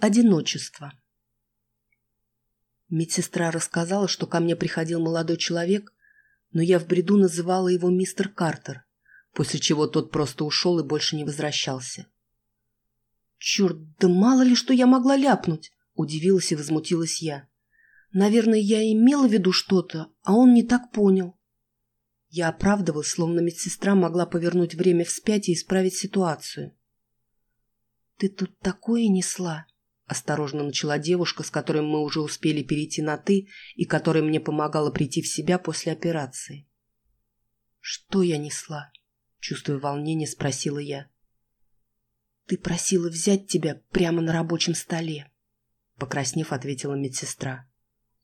Одиночество. Медсестра рассказала, что ко мне приходил молодой человек, но я в бреду называла его мистер Картер, после чего тот просто ушел и больше не возвращался. «Черт, да мало ли, что я могла ляпнуть!» – удивилась и возмутилась я. «Наверное, я имела в виду что-то, а он не так понял». Я оправдывалась, словно медсестра могла повернуть время вспять и исправить ситуацию. «Ты тут такое несла!» – осторожно начала девушка, с которой мы уже успели перейти на «ты» и которая мне помогала прийти в себя после операции. «Что я несла?» – чувствуя волнение, спросила я. «Ты просила взять тебя прямо на рабочем столе», – покраснев, ответила медсестра.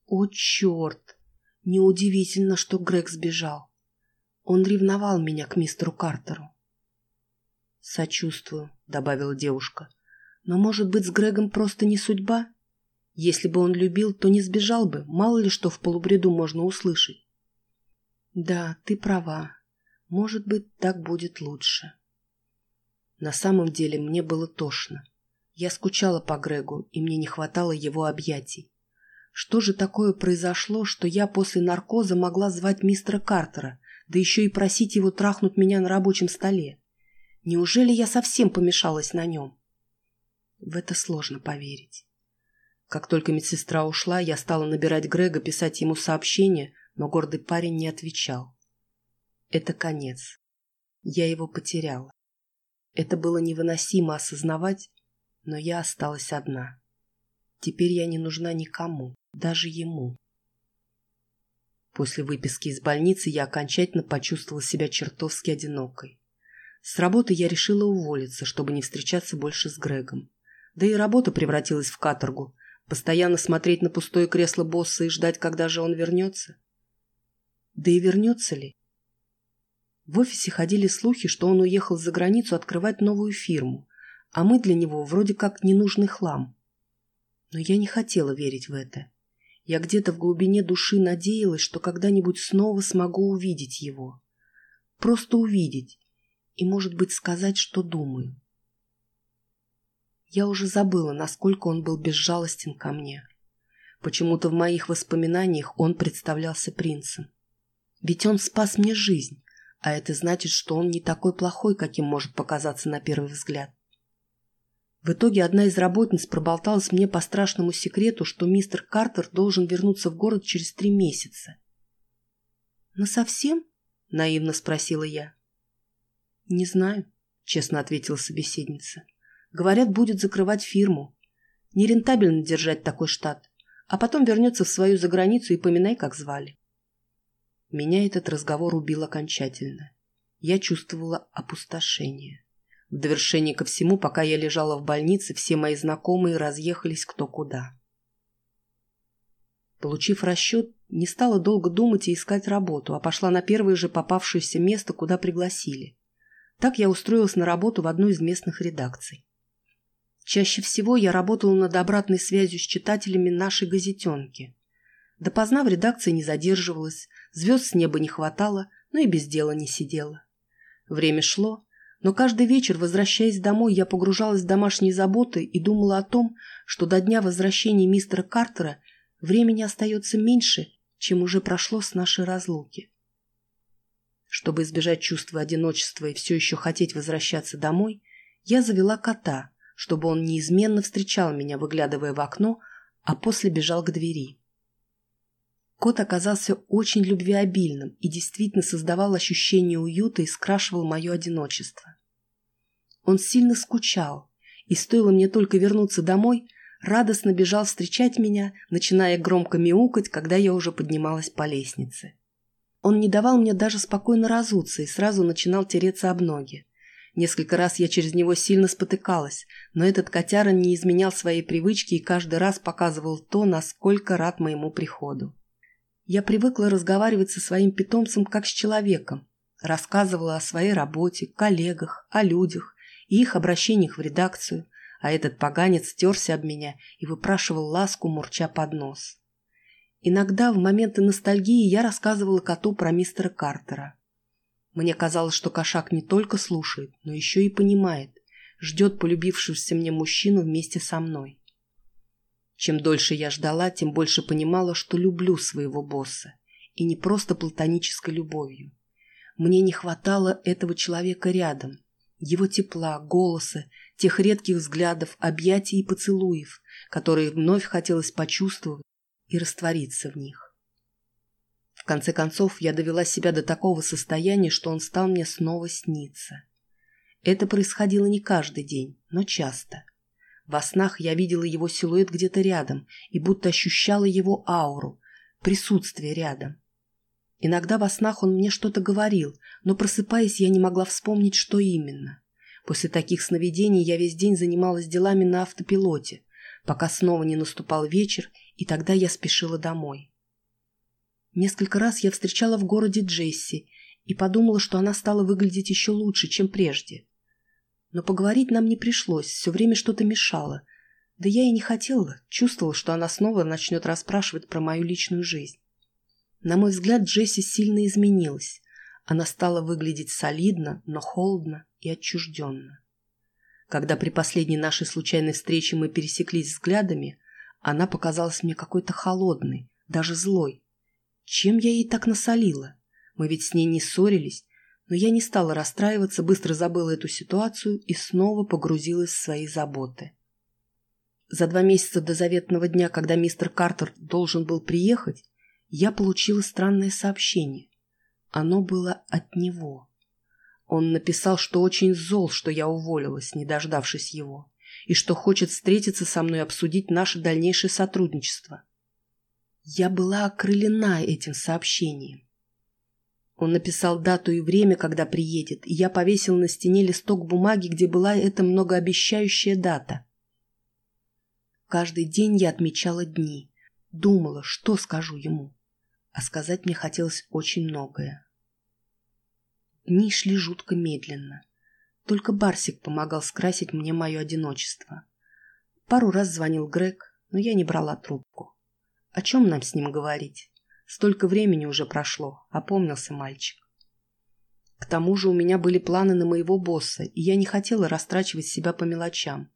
«О, черт! Неудивительно, что Грег сбежал. Он ревновал меня к мистеру Картеру». «Сочувствую», — добавила девушка. «Но, может быть, с Грегом просто не судьба? Если бы он любил, то не сбежал бы, мало ли что в полубреду можно услышать». «Да, ты права. Может быть, так будет лучше». На самом деле мне было тошно. Я скучала по Грегу, и мне не хватало его объятий. Что же такое произошло, что я после наркоза могла звать мистера Картера, да еще и просить его трахнуть меня на рабочем столе? Неужели я совсем помешалась на нем? В это сложно поверить. Как только медсестра ушла, я стала набирать Грега, писать ему сообщение, но гордый парень не отвечал. Это конец. Я его потеряла. Это было невыносимо осознавать, но я осталась одна. Теперь я не нужна никому, даже ему. После выписки из больницы я окончательно почувствовала себя чертовски одинокой. С работы я решила уволиться, чтобы не встречаться больше с Грегом. Да и работа превратилась в каторгу. Постоянно смотреть на пустое кресло босса и ждать, когда же он вернется. Да и вернется ли? В офисе ходили слухи, что он уехал за границу открывать новую фирму, а мы для него вроде как ненужный хлам. Но я не хотела верить в это. Я где-то в глубине души надеялась, что когда-нибудь снова смогу увидеть его. Просто увидеть, и, может быть, сказать, что думаю. Я уже забыла, насколько он был безжалостен ко мне. Почему-то в моих воспоминаниях он представлялся принцем. Ведь он спас мне жизнь, а это значит, что он не такой плохой, каким может показаться на первый взгляд. В итоге одна из работниц проболталась мне по страшному секрету, что мистер Картер должен вернуться в город через три месяца. «Насовсем?» — наивно спросила я. «Не знаю», — честно ответила собеседница. «Говорят, будет закрывать фирму. Нерентабельно держать такой штат. А потом вернется в свою заграницу и поминай, как звали». Меня этот разговор убил окончательно. Я чувствовала опустошение. В довершение ко всему, пока я лежала в больнице, все мои знакомые разъехались кто куда. Получив расчет, не стала долго думать и искать работу, а пошла на первое же попавшееся место, куда пригласили. Так я устроилась на работу в одну из местных редакций. Чаще всего я работала над обратной связью с читателями нашей газетенки. Допоздна в редакции не задерживалась, звезд с неба не хватало, но и без дела не сидела. Время шло, но каждый вечер, возвращаясь домой, я погружалась в домашние заботы и думала о том, что до дня возвращения мистера Картера времени остается меньше, чем уже прошло с нашей разлуки. Чтобы избежать чувства одиночества и все еще хотеть возвращаться домой, я завела кота, чтобы он неизменно встречал меня, выглядывая в окно, а после бежал к двери. Кот оказался очень любвеобильным и действительно создавал ощущение уюта и скрашивал мое одиночество. Он сильно скучал, и стоило мне только вернуться домой, радостно бежал встречать меня, начиная громко мяукать, когда я уже поднималась по лестнице. Он не давал мне даже спокойно разуться и сразу начинал тереться об ноги. Несколько раз я через него сильно спотыкалась, но этот котяра не изменял своей привычки и каждый раз показывал то, насколько рад моему приходу. Я привыкла разговаривать со своим питомцем как с человеком, рассказывала о своей работе, коллегах, о людях и их обращениях в редакцию, а этот поганец терся об меня и выпрашивал ласку, мурча под нос. Иногда в моменты ностальгии я рассказывала коту про мистера Картера. Мне казалось, что кошак не только слушает, но еще и понимает, ждет полюбившегося мне мужчину вместе со мной. Чем дольше я ждала, тем больше понимала, что люблю своего босса. И не просто платонической любовью. Мне не хватало этого человека рядом. Его тепла, голоса, тех редких взглядов, объятий и поцелуев, которые вновь хотелось почувствовать и раствориться в них. Конце концов, я довела себя до такого состояния, что он стал мне снова сниться. Это происходило не каждый день, но часто. Во снах я видела его силуэт где-то рядом и будто ощущала его ауру, присутствие рядом. Иногда во снах он мне что-то говорил, но просыпаясь, я не могла вспомнить, что именно. После таких сновидений я весь день занималась делами на автопилоте, пока снова не наступал вечер, и тогда я спешила домой. Несколько раз я встречала в городе Джесси и подумала, что она стала выглядеть еще лучше, чем прежде. Но поговорить нам не пришлось, все время что-то мешало. Да я и не хотела, чувствовала, что она снова начнет расспрашивать про мою личную жизнь. На мой взгляд, Джесси сильно изменилась. Она стала выглядеть солидно, но холодно и отчужденно. Когда при последней нашей случайной встрече мы пересеклись взглядами, она показалась мне какой-то холодной, даже злой. Чем я ей так насолила? Мы ведь с ней не ссорились, но я не стала расстраиваться, быстро забыла эту ситуацию и снова погрузилась в свои заботы. За два месяца до заветного дня, когда мистер Картер должен был приехать, я получила странное сообщение. Оно было от него. Он написал, что очень зол, что я уволилась, не дождавшись его, и что хочет встретиться со мной и обсудить наше дальнейшее сотрудничество. Я была окрылена этим сообщением. Он написал дату и время, когда приедет, и я повесил на стене листок бумаги, где была эта многообещающая дата. Каждый день я отмечала дни, думала, что скажу ему а сказать мне хотелось очень многое. Дни шли жутко медленно. Только Барсик помогал скрасить мне мое одиночество. Пару раз звонил Грег, но я не брала трубку. О чем нам с ним говорить? Столько времени уже прошло, опомнился мальчик. К тому же у меня были планы на моего босса, и я не хотела растрачивать себя по мелочам.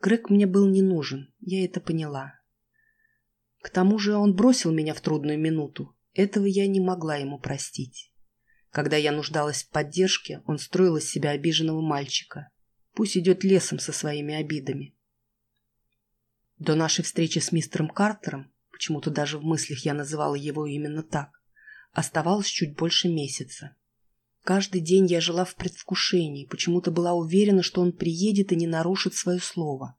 Грег мне был не нужен, я это поняла. К тому же он бросил меня в трудную минуту. Этого я не могла ему простить. Когда я нуждалась в поддержке, он строил из себя обиженного мальчика. Пусть идет лесом со своими обидами. До нашей встречи с мистером Картером, почему-то даже в мыслях я называла его именно так, оставалось чуть больше месяца. Каждый день я жила в предвкушении, почему-то была уверена, что он приедет и не нарушит свое слово.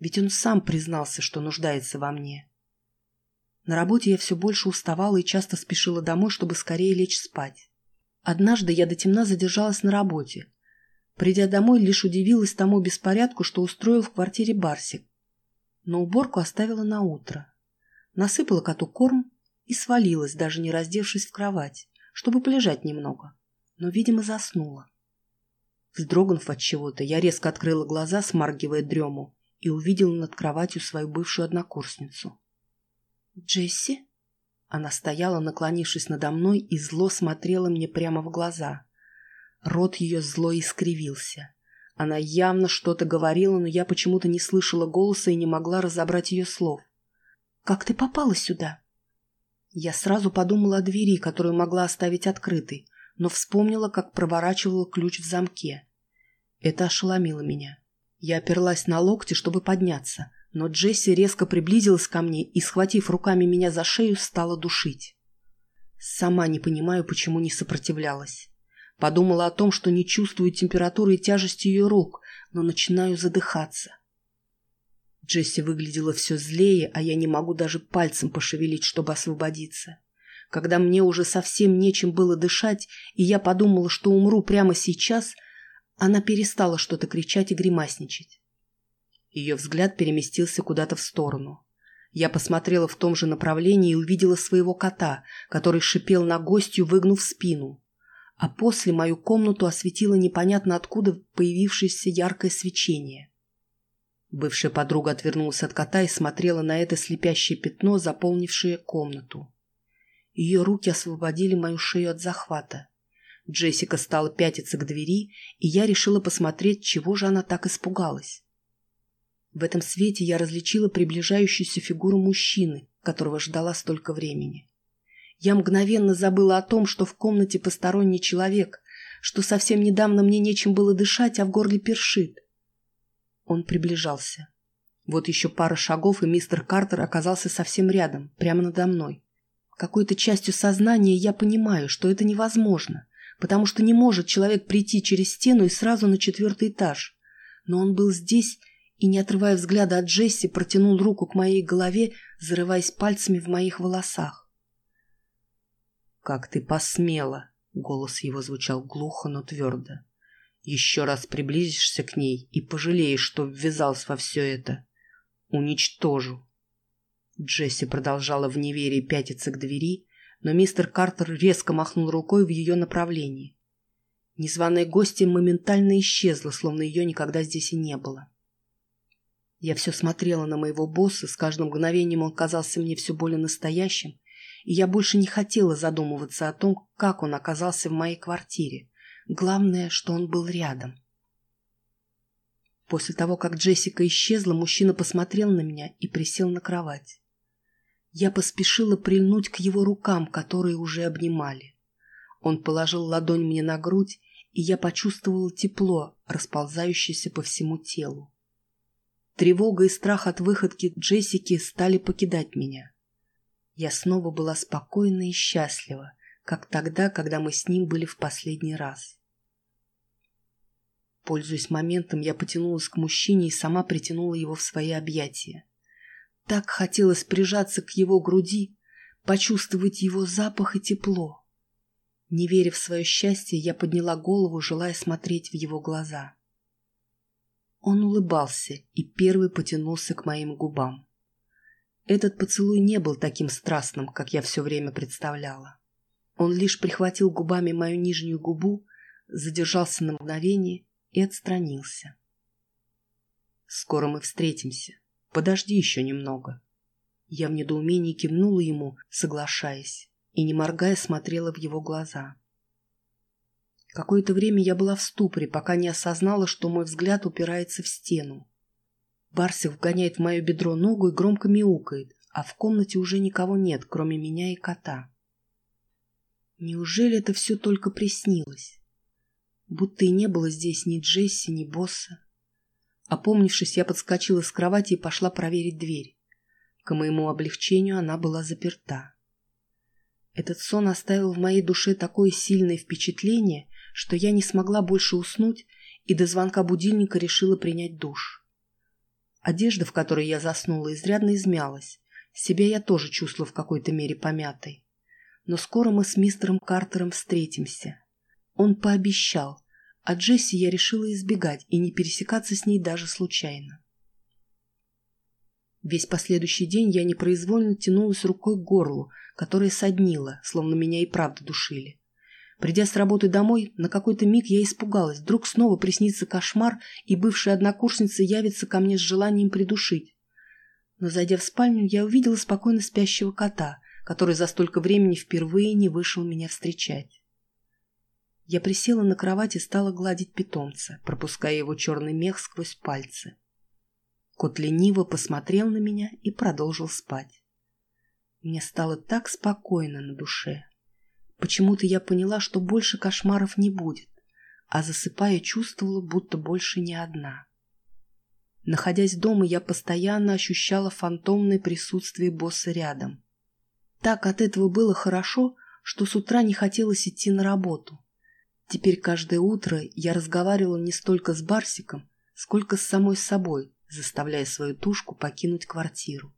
Ведь он сам признался, что нуждается во мне. На работе я все больше уставала и часто спешила домой, чтобы скорее лечь спать. Однажды я до темна задержалась на работе. Придя домой, лишь удивилась тому беспорядку, что устроил в квартире Барсик. Но уборку оставила на утро. Насыпала коту корм и свалилась, даже не раздевшись в кровать, чтобы полежать немного. Но, видимо, заснула. Вздрогнув от чего-то, я резко открыла глаза, смаргивая дрему, и увидела над кроватью свою бывшую однокурсницу. «Джесси?» Она стояла, наклонившись надо мной, и зло смотрела мне прямо в глаза. Рот ее зло искривился. Она явно что-то говорила, но я почему-то не слышала голоса и не могла разобрать ее слов. «Как ты попала сюда?» Я сразу подумала о двери, которую могла оставить открытой, но вспомнила, как проворачивала ключ в замке. Это ошеломило меня. Я оперлась на локти, чтобы подняться, но Джесси резко приблизилась ко мне и, схватив руками меня за шею, стала душить. Сама не понимаю, почему не сопротивлялась. Подумала о том, что не чувствую температуры и тяжести ее рук, но начинаю задыхаться. Джесси выглядела все злее, а я не могу даже пальцем пошевелить, чтобы освободиться. Когда мне уже совсем нечем было дышать, и я подумала, что умру прямо сейчас, она перестала что-то кричать и гримасничать. Ее взгляд переместился куда-то в сторону. Я посмотрела в том же направлении и увидела своего кота, который шипел на гостью, выгнув спину. А после мою комнату осветило непонятно откуда появившееся яркое свечение. Бывшая подруга отвернулась от кота и смотрела на это слепящее пятно, заполнившее комнату. Ее руки освободили мою шею от захвата. Джессика стала пятиться к двери, и я решила посмотреть, чего же она так испугалась. В этом свете я различила приближающуюся фигуру мужчины, которого ждала столько времени. Я мгновенно забыла о том, что в комнате посторонний человек, что совсем недавно мне нечем было дышать, а в горле першит. Он приближался. Вот еще пара шагов, и мистер Картер оказался совсем рядом, прямо надо мной. Какой-то частью сознания я понимаю, что это невозможно, потому что не может человек прийти через стену и сразу на четвертый этаж. Но он был здесь и, не отрывая взгляда от Джесси, протянул руку к моей голове, зарываясь пальцами в моих волосах. «Как ты посмела!» — голос его звучал глухо, но твердо. «Еще раз приблизишься к ней и пожалеешь, что ввязался во все это. Уничтожу!» Джесси продолжала в неверии пятиться к двери, но мистер Картер резко махнул рукой в ее направлении. Незваная гостья моментально исчезла, словно ее никогда здесь и не было. Я все смотрела на моего босса, с каждым мгновением он казался мне все более настоящим, и я больше не хотела задумываться о том, как он оказался в моей квартире. Главное, что он был рядом. После того, как Джессика исчезла, мужчина посмотрел на меня и присел на кровать. Я поспешила прильнуть к его рукам, которые уже обнимали. Он положил ладонь мне на грудь, и я почувствовала тепло, расползающееся по всему телу. Тревога и страх от выходки Джессики стали покидать меня. Я снова была спокойна и счастлива, как тогда, когда мы с ним были в последний раз. Пользуясь моментом, я потянулась к мужчине и сама притянула его в свои объятия. Так хотелось прижаться к его груди, почувствовать его запах и тепло. Не веря в свое счастье, я подняла голову, желая смотреть в его глаза. Он улыбался и первый потянулся к моим губам. Этот поцелуй не был таким страстным, как я все время представляла. Он лишь прихватил губами мою нижнюю губу, задержался на мгновение и отстранился. «Скоро мы встретимся. Подожди еще немного». Я в недоумении кивнула ему, соглашаясь, и, не моргая, смотрела в его глаза. Какое-то время я была в ступоре, пока не осознала, что мой взгляд упирается в стену. Барсик вгоняет в мое бедро ногу и громко мяукает, а в комнате уже никого нет, кроме меня и кота. Неужели это все только приснилось? Будто и не было здесь ни Джесси, ни босса. Опомнившись, я подскочила с кровати и пошла проверить дверь. К моему облегчению она была заперта. Этот сон оставил в моей душе такое сильное впечатление, что я не смогла больше уснуть и до звонка будильника решила принять душ. Одежда, в которой я заснула, изрядно измялась. Себя я тоже чувствовала в какой-то мере помятой. Но скоро мы с мистером Картером встретимся. Он пообещал, а Джесси я решила избегать и не пересекаться с ней даже случайно. Весь последующий день я непроизвольно тянулась рукой к горлу, которое соднило, словно меня и правда душили. Придя с работы домой, на какой-то миг я испугалась. Вдруг снова приснится кошмар, и бывшая однокурсница явится ко мне с желанием придушить. Но, зайдя в спальню, я увидела спокойно спящего кота, который за столько времени впервые не вышел меня встречать. Я присела на кровать и стала гладить питомца, пропуская его черный мех сквозь пальцы. Кот лениво посмотрел на меня и продолжил спать. Мне стало так спокойно на душе. Почему-то я поняла, что больше кошмаров не будет, а засыпая чувствовала, будто больше не одна. Находясь дома, я постоянно ощущала фантомное присутствие босса рядом. Так от этого было хорошо, что с утра не хотелось идти на работу. Теперь каждое утро я разговаривала не столько с Барсиком, сколько с самой собой, заставляя свою тушку покинуть квартиру.